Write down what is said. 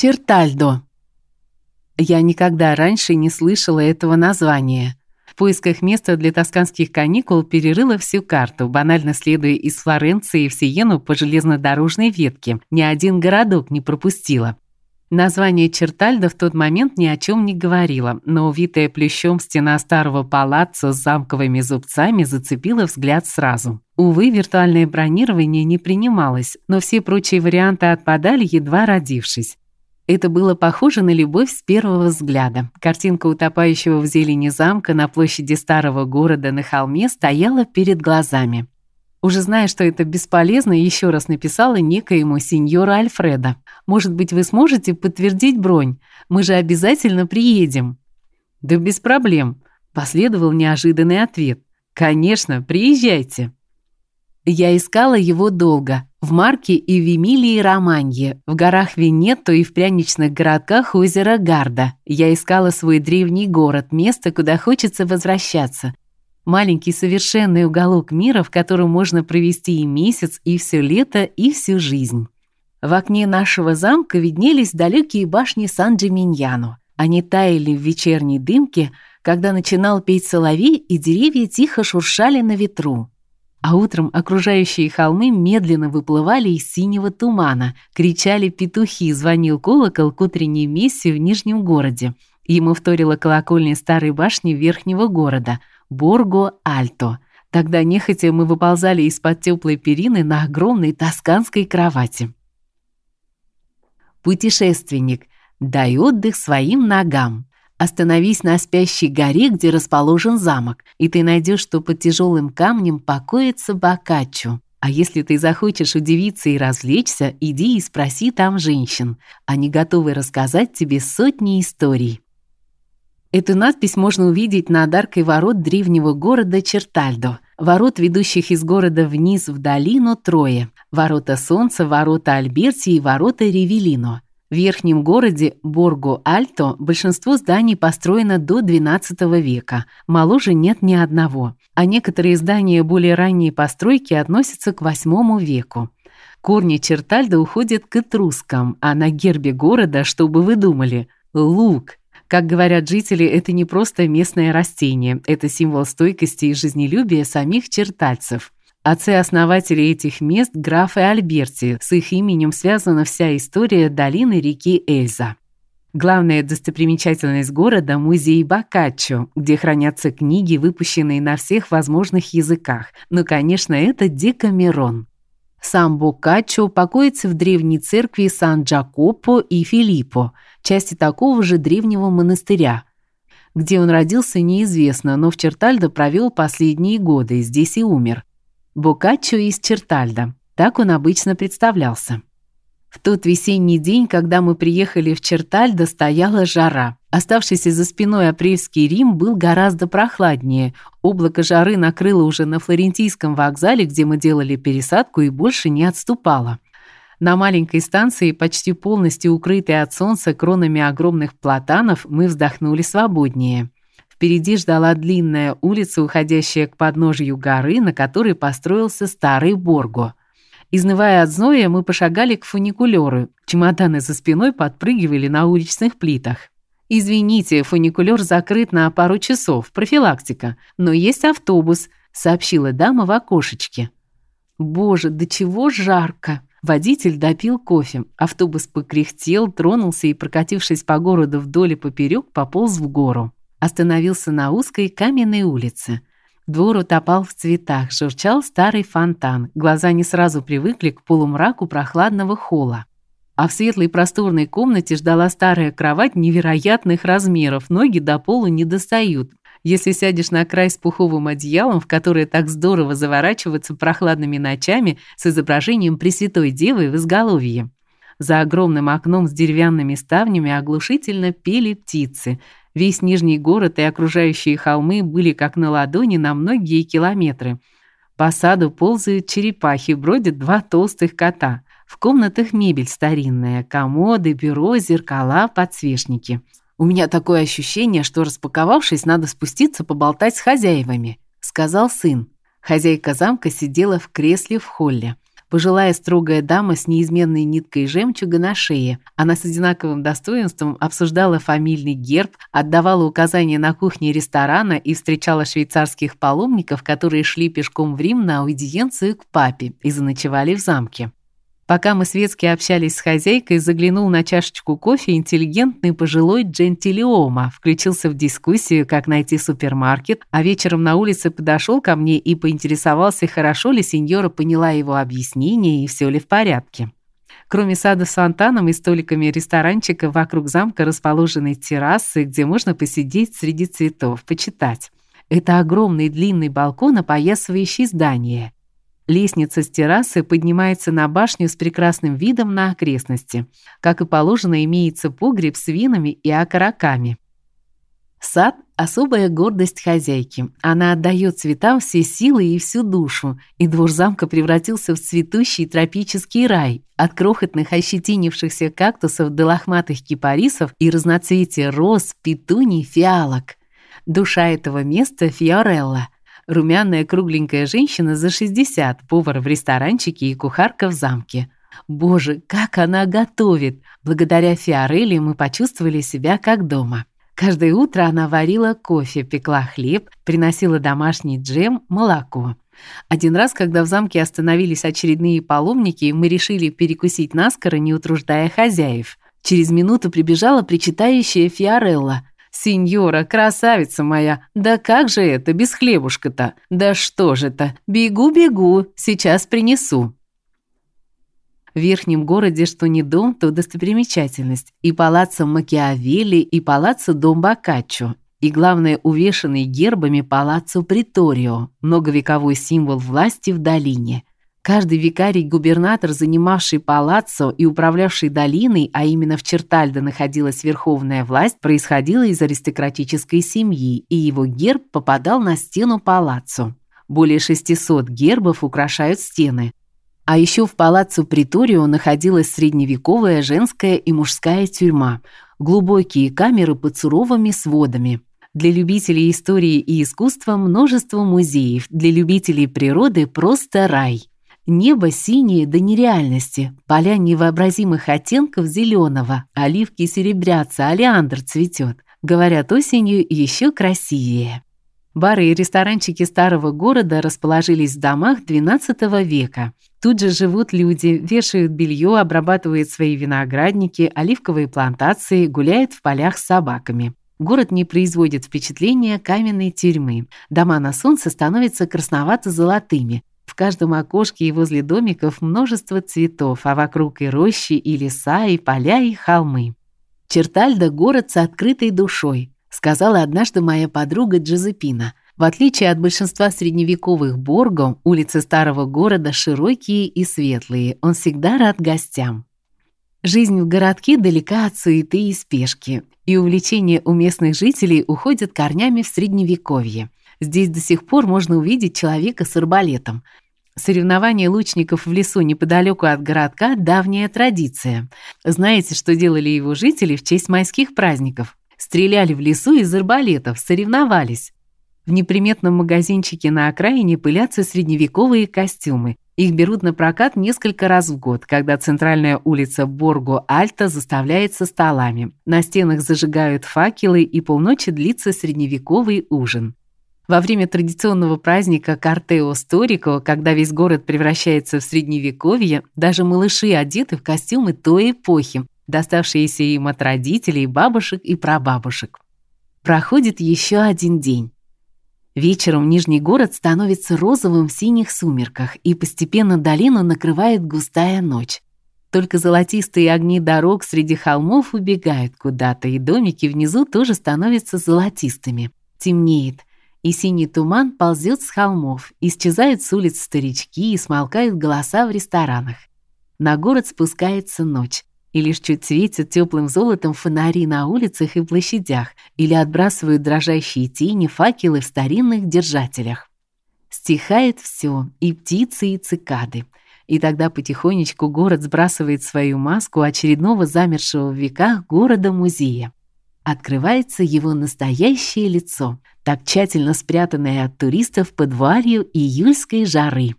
Чертальдо. Я никогда раньше не слышала этого названия. В поисках места для тосканских каникул перерыла всю карту, банально следуя из Флоренции в Сиену по железнодорожной ветке. Ни один городок не пропустила. Название Чертальдо в тот момент ни о чем не говорило, но увитая плющом стена старого палаццо с замковыми зубцами зацепила взгляд сразу. Увы, виртуальное бронирование не принималось, но все прочие варианты отпадали, едва родившись. Это было похоже на любовь с первого взгляда. Картинка утопающего в зелени замка на площади старого города на холме стояла перед глазами. Уже зная, что это бесполезно, еще раз написала некоему сеньору Альфреда. Может быть, вы сможете подтвердить бронь? Мы же обязательно приедем. Да без проблем, последовал неожиданный ответ. Конечно, приезжайте. Я искала его долго, в Марке и в Эмилии-Романье, в горах Венетто и в пряничных городках озера Гарда. Я искала свой древний город, место, куда хочется возвращаться. Маленький совершенный уголок мира, в котором можно провести и месяц, и все лето, и всю жизнь. В окне нашего замка виднелись далекие башни Сан-Джиминьяно. Они таяли в вечерней дымке, когда начинал петь соловей, и деревья тихо шуршали на ветру. А утром окружающие холмы медленно выплывали из синего тумана, кричали петухи, звонил колокол к утренней мессе в Нижнем городе. Ему вторила колокольня старой башни верхнего города – Борго-Альто. Тогда нехотя мы выползали из-под теплой перины на огромной тосканской кровати. Путешественник, дай отдых своим ногам. Остановись на спящей горе, где расположен замок, и ты найдешь, что под тяжелым камнем покоится Боккаччо. А если ты захочешь удивиться и развлечься, иди и спроси там женщин. Они готовы рассказать тебе сотни историй. Эту надпись можно увидеть над аркой ворот древнего города Чертальдо. Ворот, ведущих из города вниз в долину, трое. Ворота Солнца, ворота Альберти и ворота Ревелино. В верхнем городе Борго-Альто большинство зданий построено до XII века. Моложе нет ни одного. А некоторые здания более ранней постройки относятся к VIII веку. Корни Чертальдо уходят к этрускам, а на гербе города, что бы вы думали, лук – как говорят жители, это не просто местное растение, это символ стойкости и жизнелюбия самих чертальцев. Отцы-основатели этих мест графы Альберти, с их именем связана вся история долины реки Эльза. Главная достопримечательность города – музей Боккаччо, где хранятся книги, выпущенные на всех возможных языках. Но, конечно, это Декамерон. Сам Боккаччо покоится в древней церкви Сан-Джакопо и Филиппо – части такого же древнего монастыря. Где он родился, неизвестно, но в Чертальдо провел последние годы, здесь и умер. Боккаччо из Чертальдо. Так он обычно представлялся. В тот весенний день, когда мы приехали в Чертальдо, стояла жара. Оставшийся за спиной апрельский Рим был гораздо прохладнее. Облако жары накрыло уже на флорентийском вокзале, где мы делали пересадку, и больше не отступало. На маленькой станции, почти полностью укрытой от солнца кронами огромных платанов, мы вздохнули свободнее. Впереди ждала длинная улица, уходящая к подножью горы, на которой построился старый Борго. Изнывая от зноя, мы пошагали к фуникулёру. Чемоданы за спиной подпрыгивали на уличных плитах. Извините, фуникулёр закрыт на пару часов, профилактика, но есть автобус, сообщила дама в окошечке. Боже, до чего жарко. Водитель допил кофе. Автобус покряхтел, тронулся и, прокатившись по городу вдоль и поперек, пополз в гору. Остановился на узкой каменной улице. Двор утопал в цветах, журчал старый фонтан. Глаза не сразу привыкли к полумраку прохладного холла. А в светлой просторной комнате ждала старая кровать невероятных размеров, ноги до пола не достают. Если сядешь на край с пуховым одеялом, в которое так здорово заворачиваться прохладными ночами с изображением Пресвятой Девы в изголовье. За огромным окном с деревянными ставнями оглушительно пели птицы. Весь нижний город и окружающие холмы были как на ладони на многие километры. По саду ползают черепахи, бродят два толстых кота. В комнатах мебель старинная: комоды, бюро, зеркала, подсвечники. У меня такое ощущение, что распаковавшись, надо спуститься поболтать с хозяевами, сказал сын. Хозяйка замка сидела в кресле в холле. Пожилая строгая дама с неизменной ниткой жемчуга на шее. Она с одинаковым достоинством обсуждала фамильный герб, отдавала указания на кухне ресторана и встречала швейцарских паломников, которые шли пешком в Рим на аудиенцию к папе и заночевали в замке. Пока мы светски общались с хозяйкой, заглянул на чашечку кофе интеллигентный пожилой джентилиома, включился в дискуссию, как найти супермаркет, а вечером на улице подошел ко мне и поинтересовался, хорошо ли сеньора поняла его объяснение и все ли в порядке. Кроме сада с фонтаном и столиками ресторанчика, вокруг замка расположены террасы, где можно посидеть среди цветов, почитать. Это огромный длинный балкон, опоясывающий здание – Лестница с террасы поднимается на башню с прекрасным видом на окрестности. Как и положено, имеется погреб с винами и окороками. Сад особая гордость хозяйки. Она отдает цветам все силы и всю душу, и двор замка превратился в цветущий тропический рай, от крохотных ощетинившихся кактусов до лохматых кипарисов и разноцветия роз, петуний, фиалок. Душа этого места Фиорелла – Румяная кругленькая женщина за 60, повар в ресторанчике и кухарка в замке. Боже, как она готовит! Благодаря Фиорелли мы почувствовали себя как дома. Каждое утро она варила кофе, пекла хлеб, приносила домашний джем, молоко. Один раз, когда в замке остановились очередные паломники, мы решили перекусить наскоро, не утруждая хозяев. Через минуту прибежала причитающая Фиорелла. «Сеньора, красавица моя, да как же это без хлебушка-то? Да что же это? Бегу-бегу, сейчас принесу». В верхнем городе что не дом, то достопримечательность. И палаццо Макиавелли, и палаццо Дом Боккаччо, и главное, увешанный гербами палаццо Приторио, многовековой символ власти в долине. Каждый викарий-губернатор, занимавший палаццо и управлявший долиной, а именно в Чертальдо находилась верховная власть, происходила из аристократической семьи, и его герб попадал на стену палаццо. Более 600 гербов украшают стены. А еще в палаццо Приторио находилась средневековая женская и мужская тюрьма, глубокие камеры под суровыми сводами. Для любителей истории и искусства множество музеев, для любителей природы просто рай. Небо синее до нереальности, поля невообразимых оттенков зеленого, оливки серебрятся, олеандр цветет. Говорят, осенью еще красивее. Бары и ресторанчики старого города расположились в домах XII века. Тут же живут люди, вешают белье, обрабатывают свои виноградники, оливковые плантации, гуляют в полях с собаками. Город не производит впечатления каменной тюрьмы. Дома на солнце становятся красновато-золотыми, каждом окошке и возле домиков множество цветов, а вокруг и рощи, и леса, и поля, и холмы. Чертальда город с открытой душой, сказала однажды моя подруга Джозепина. В отличие от большинства средневековых борго, улицы старого города широкие и светлые. Он всегда рад гостям. Жизнь в городке далека от суеты и спешки, и увлечения у местных жителей уходят корнями в средневековье. Здесь до сих пор можно увидеть человека с арбалетом. Соревнования лучников в лесу неподалеку от городка – давняя традиция. Знаете, что делали его жители в честь майских праздников? Стреляли в лесу из арбалетов, соревновались. В неприметном магазинчике на окраине пылятся средневековые костюмы. Их берут на прокат несколько раз в год, когда центральная улица Борго-Альто заставляется столами. На стенах зажигают факелы, и полночи длится средневековый ужин. Во время традиционного праздника Картео Сторико, когда весь город превращается в средневековье, даже малыши одеты в костюмы той эпохи, доставшиеся им от родителей, бабушек и прабабушек. Проходит еще один день. Вечером Нижний город становится розовым в синих сумерках, и постепенно долину накрывает густая ночь. Только золотистые огни дорог среди холмов убегают куда-то, и домики внизу тоже становятся золотистыми. Темнеет и синий туман ползет с холмов, исчезают с улиц старички и смолкают голоса в ресторанах. На город спускается ночь, и лишь чуть светят теплым золотом фонари на улицах и площадях или отбрасывают дрожащие тени факелы в старинных держателях. Стихает все, и птицы, и цикады. И тогда потихонечку город сбрасывает свою маску очередного замершего в веках города-музея. Открывается его настоящее лицо – так тщательно спрятанная от туристов под вуалью июльской жары.